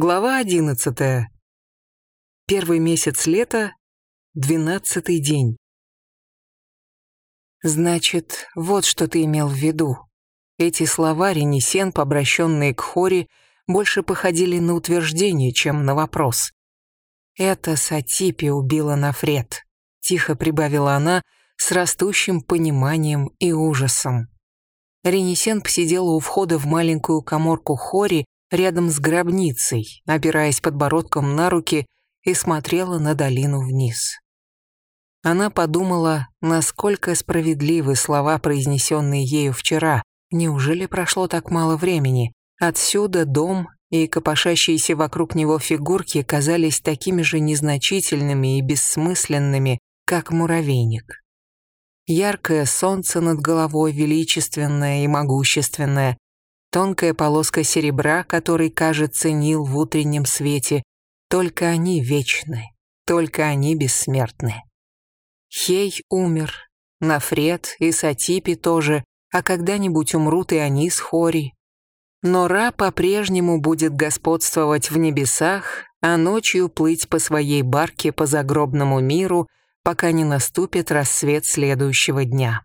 Глава одиннадцатая. Первый месяц лета, двенадцатый день. Значит, вот что ты имел в виду. Эти слова Ренесен, обращенные к Хори, больше походили на утверждение, чем на вопрос. «Это Сатипи убила Нафред», — тихо прибавила она с растущим пониманием и ужасом. Ренесен посидела у входа в маленькую коморку Хори рядом с гробницей, опираясь подбородком на руки и смотрела на долину вниз. Она подумала, насколько справедливы слова, произнесенные ею вчера. Неужели прошло так мало времени? Отсюда дом и копошащиеся вокруг него фигурки казались такими же незначительными и бессмысленными, как муравейник. Яркое солнце над головой, величественное и могущественное, тонкая полоска серебра, который, кажется, Нил в утреннем свете, только они вечны, только они бессмертны. Хей умер, Нафред и Сатипи тоже, а когда-нибудь умрут и они с Хори. Но Ра по-прежнему будет господствовать в небесах, а ночью плыть по своей барке по загробному миру, пока не наступит рассвет следующего дня.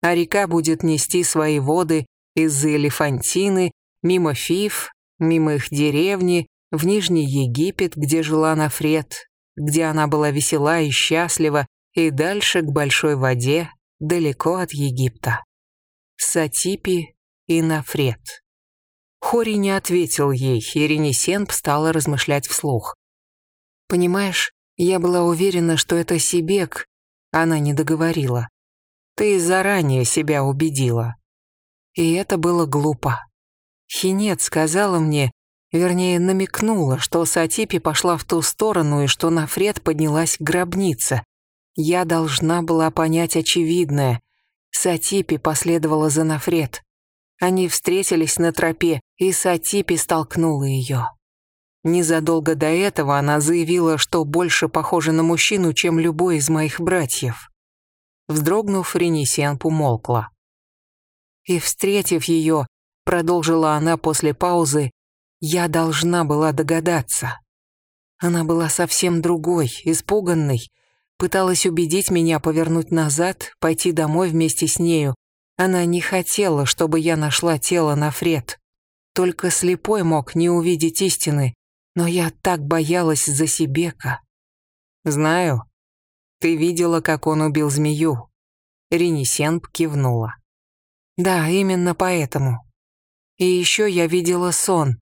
А река будет нести свои воды из-за Элефантины, мимо Фиф, мимо их деревни, в Нижний Египет, где жила Нафред, где она была весела и счастлива, и дальше к большой воде, далеко от Египта. Сатипи и Нафред. Хори не ответил ей, и Ренесенп стала размышлять вслух. «Понимаешь, я была уверена, что это Сибек», она не договорила. «Ты заранее себя убедила. И это было глупо. Хинет сказала мне, вернее, намекнула, что Сатипи пошла в ту сторону и что на Фред поднялась гробница. Я должна была понять очевидное. Сатипи последовала за Нафред. Они встретились на тропе, и Сатипи столкнула ее. Незадолго до этого она заявила, что больше похожа на мужчину, чем любой из моих братьев. Вздрогнув, Ренесиан умолкла. И, встретив ее, продолжила она после паузы, я должна была догадаться. Она была совсем другой, испуганной, пыталась убедить меня повернуть назад, пойти домой вместе с нею. Она не хотела, чтобы я нашла тело на Фред. Только слепой мог не увидеть истины, но я так боялась за Сибека. Знаю. Ты видела, как он убил змею. Ренесенп кивнула. Да, именно поэтому. И еще я видела сон.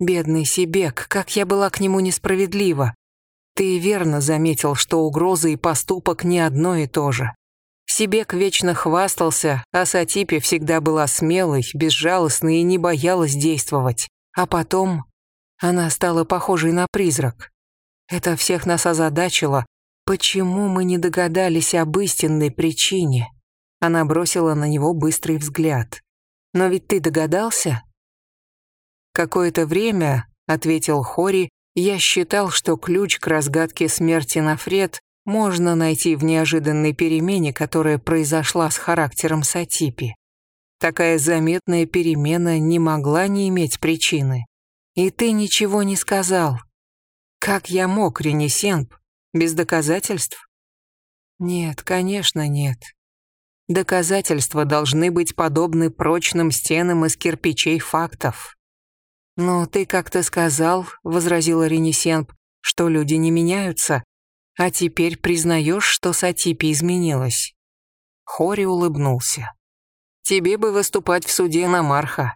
Бедный Сибек, как я была к нему несправедлива. Ты верно заметил, что угроза и поступок не одно и то же. Сибек вечно хвастался, а Сатипе всегда была смелой, безжалостной и не боялась действовать. А потом она стала похожей на призрак. Это всех нас озадачило. Почему мы не догадались об истинной причине? Она бросила на него быстрый взгляд. «Но ведь ты догадался?» «Какое-то время», — ответил Хори, «я считал, что ключ к разгадке смерти Нафред можно найти в неожиданной перемене, которая произошла с характером Сатипи. Такая заметная перемена не могла не иметь причины. И ты ничего не сказал. Как я мог, Ренесенп, без доказательств? Нет, конечно, нет. Доказательства должны быть подобны прочным стенам из кирпичей фактов. «Но ты как-то сказал», — возразила Ренесенп, «что люди не меняются, а теперь признаешь, что Сатипи изменилась». Хори улыбнулся. «Тебе бы выступать в суде на Марха».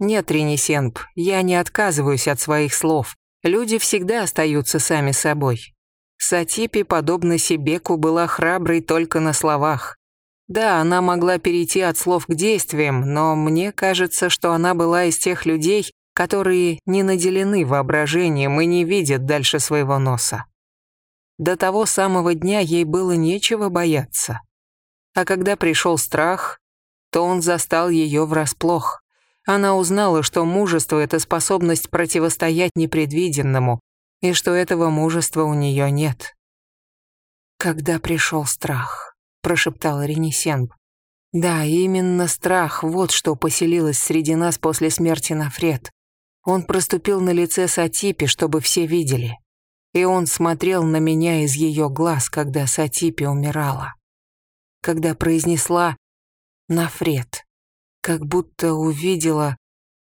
«Нет, Ренесенп, я не отказываюсь от своих слов. Люди всегда остаются сами собой. Сатипи, подобно Себеку, была храброй только на словах. Да, она могла перейти от слов к действиям, но мне кажется, что она была из тех людей, которые не наделены воображением и не видят дальше своего носа. До того самого дня ей было нечего бояться. А когда пришел страх, то он застал ее врасплох. Она узнала, что мужество — это способность противостоять непредвиденному, и что этого мужества у нее нет. Когда пришел страх прошептал Ренесенб. Да, именно страх, вот что поселилось среди нас после смерти Нафред. Он проступил на лице Сатипи, чтобы все видели. И он смотрел на меня из ее глаз, когда Сатипи умирала. Когда произнесла «Нафред», как будто увидела...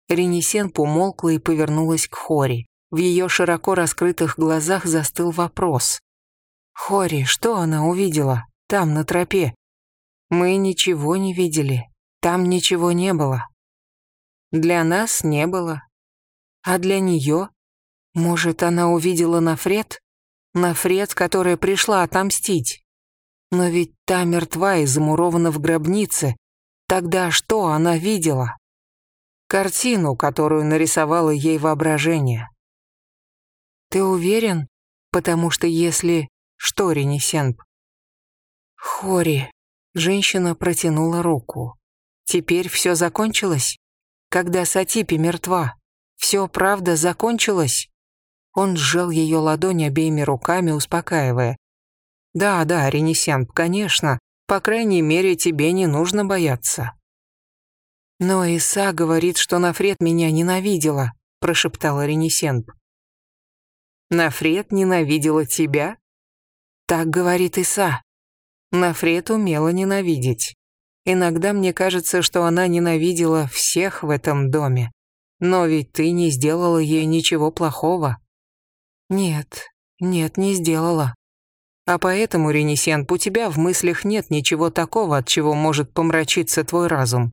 Ренесен помолкла и повернулась к Хори. В ее широко раскрытых глазах застыл вопрос. «Хори, что она увидела? Там, на тропе?» «Мы ничего не видели. Там ничего не было». «Для нас не было. А для нее? Может, она увидела Нафред? Нафред, которая пришла отомстить. Но ведь та мертва и замурована в гробнице. Тогда что она видела? Картину, которую нарисовало ей воображение. Ты уверен? Потому что если... Что, Ренесенп? Хори. Женщина протянула руку. Теперь все закончилось? Когда Сатипи мертва? Все правда закончилось?» Он сжал ее ладонь обеими руками, успокаивая. «Да, да, Ренесенп, конечно. По крайней мере, тебе не нужно бояться». «Но Иса говорит, что Нафред меня ненавидела», – прошептала Ренесенп. «Нафред ненавидела тебя?» «Так говорит Иса. Нафред умела ненавидеть. Иногда мне кажется, что она ненавидела всех в этом доме. Но ведь ты не сделала ей ничего плохого. Нет, нет, не сделала. А поэтому, Ренесенп, у тебя в мыслях нет ничего такого, от чего может помрачиться твой разум.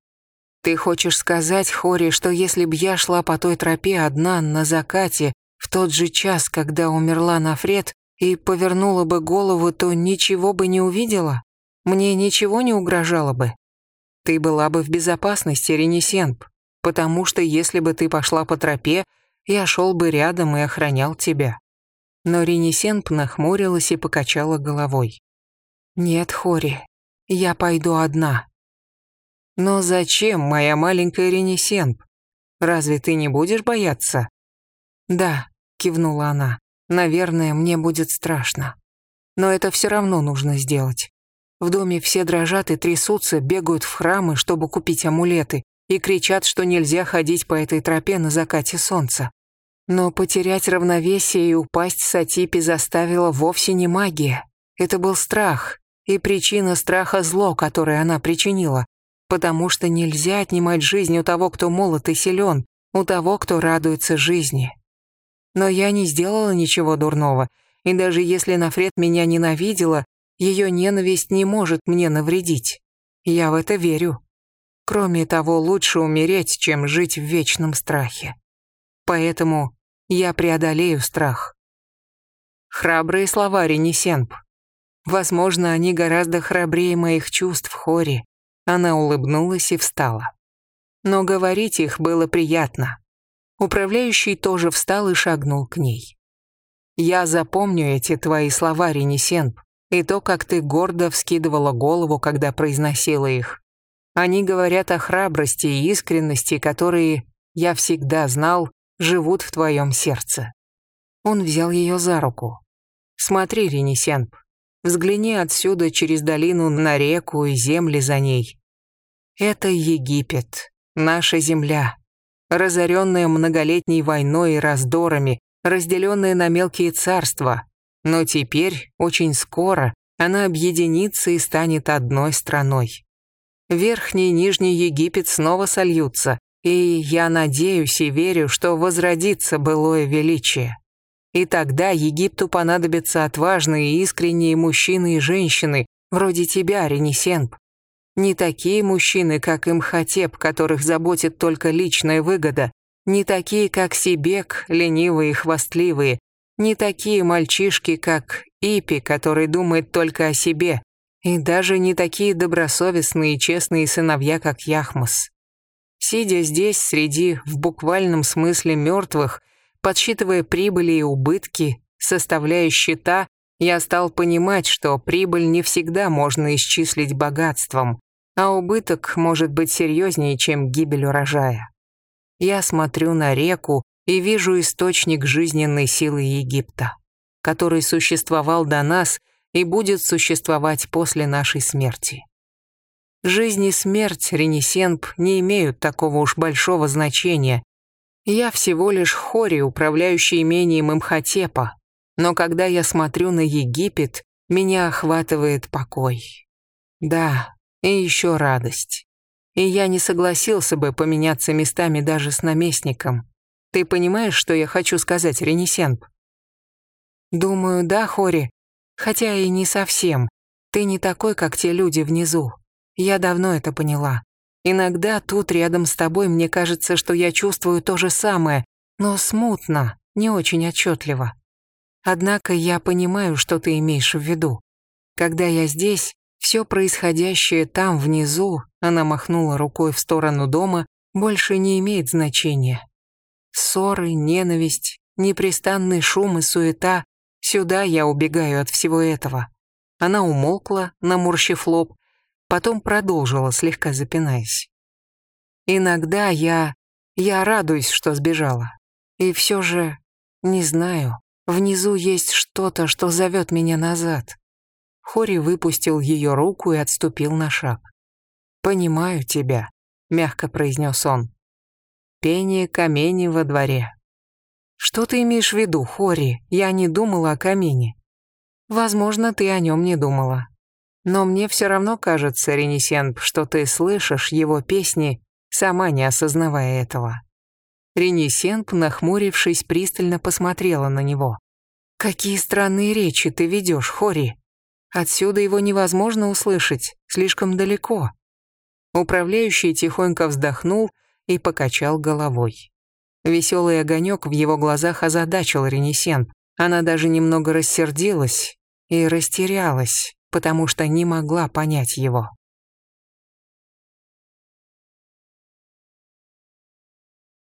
Ты хочешь сказать, Хори, что если б я шла по той тропе одна на закате, в тот же час, когда умерла Нафред, и повернула бы голову, то ничего бы не увидела? Мне ничего не угрожало бы? Ты была бы в безопасности, Ренесенп потому что если бы ты пошла по тропе, я шел бы рядом и охранял тебя». Но Ренесенп нахмурилась и покачала головой. «Нет, Хори, я пойду одна». «Но зачем, моя маленькая Ренесенп? Разве ты не будешь бояться?» «Да», — кивнула она, — «наверное, мне будет страшно. Но это все равно нужно сделать. В доме все дрожат и трясутся, бегают в храмы, чтобы купить амулеты, и кричат, что нельзя ходить по этой тропе на закате солнца. Но потерять равновесие и упасть с Атипи заставила вовсе не магия. Это был страх, и причина страха зло, которое она причинила. Потому что нельзя отнимать жизнь у того, кто молод и силен, у того, кто радуется жизни. Но я не сделала ничего дурного, и даже если Нафред меня ненавидела, ее ненависть не может мне навредить. Я в это верю. Кроме того, лучше умереть, чем жить в вечном страхе. Поэтому я преодолею страх. Храбрые слова Ренесенп. Возможно, они гораздо храбрее моих чувств, Хори. Она улыбнулась и встала. Но говорить их было приятно. Управляющий тоже встал и шагнул к ней. «Я запомню эти твои слова, Ренесенп, и то, как ты гордо вскидывала голову, когда произносила их. Они говорят о храбрости и искренности, которые, я всегда знал, живут в твоем сердце. Он взял ее за руку. Смотри, Ренесенп, взгляни отсюда через долину на реку и земли за ней. Это Египет, наша земля, разоренная многолетней войной и раздорами, разделенная на мелкие царства. Но теперь, очень скоро, она объединится и станет одной страной. Верхний и Нижний Египет снова сольются, и я надеюсь и верю, что возродится былое величие. И тогда Египту понадобятся отважные и искренние мужчины и женщины, вроде тебя, Ренесенп. Не такие мужчины, как Имхотеп, которых заботит только личная выгода, не такие, как Сибек, ленивые и хвастливые, не такие мальчишки, как Ипи, который думает только о себе, и даже не такие добросовестные и честные сыновья, как Яхмас. Сидя здесь, среди, в буквальном смысле, мертвых, подсчитывая прибыли и убытки, составляя счета, я стал понимать, что прибыль не всегда можно исчислить богатством, а убыток может быть серьезнее, чем гибель урожая. Я смотрю на реку и вижу источник жизненной силы Египта, который существовал до нас – и будет существовать после нашей смерти. Жизнь и смерть Ренесенп не имеют такого уж большого значения. Я всего лишь хори, управляющий имением Имхотепа. Но когда я смотрю на Египет, меня охватывает покой. Да, и еще радость. И я не согласился бы поменяться местами даже с наместником. Ты понимаешь, что я хочу сказать, Ренесенп? Думаю, да, Хори. Хотя и не совсем. Ты не такой, как те люди внизу. Я давно это поняла. Иногда тут рядом с тобой мне кажется, что я чувствую то же самое, но смутно, не очень отчетливо. Однако я понимаю, что ты имеешь в виду. Когда я здесь, все происходящее там внизу, она махнула рукой в сторону дома, больше не имеет значения. Ссоры, ненависть, непрестанный шум и суета — сюда я убегаю от всего этого. Она умолкла, наморщив лоб, потом продолжила, слегка запинаясь. Иногда я... я радуюсь, что сбежала. И все же... не знаю. Внизу есть что-то, что зовет меня назад. Хори выпустил ее руку и отступил на шаг. «Понимаю тебя», — мягко произнес он. «Пение камени во дворе». «Что ты имеешь в виду, Хори? Я не думала о камине». «Возможно, ты о нем не думала. Но мне все равно кажется, Ренесенп, что ты слышишь его песни, сама не осознавая этого». Ренесенп, нахмурившись, пристально посмотрела на него. «Какие странные речи ты ведешь, Хори? Отсюда его невозможно услышать, слишком далеко». Управляющий тихонько вздохнул и покачал головой. Веселый огонек в его глазах озадачил Ренесенп. Она даже немного рассердилась и растерялась, потому что не могла понять его.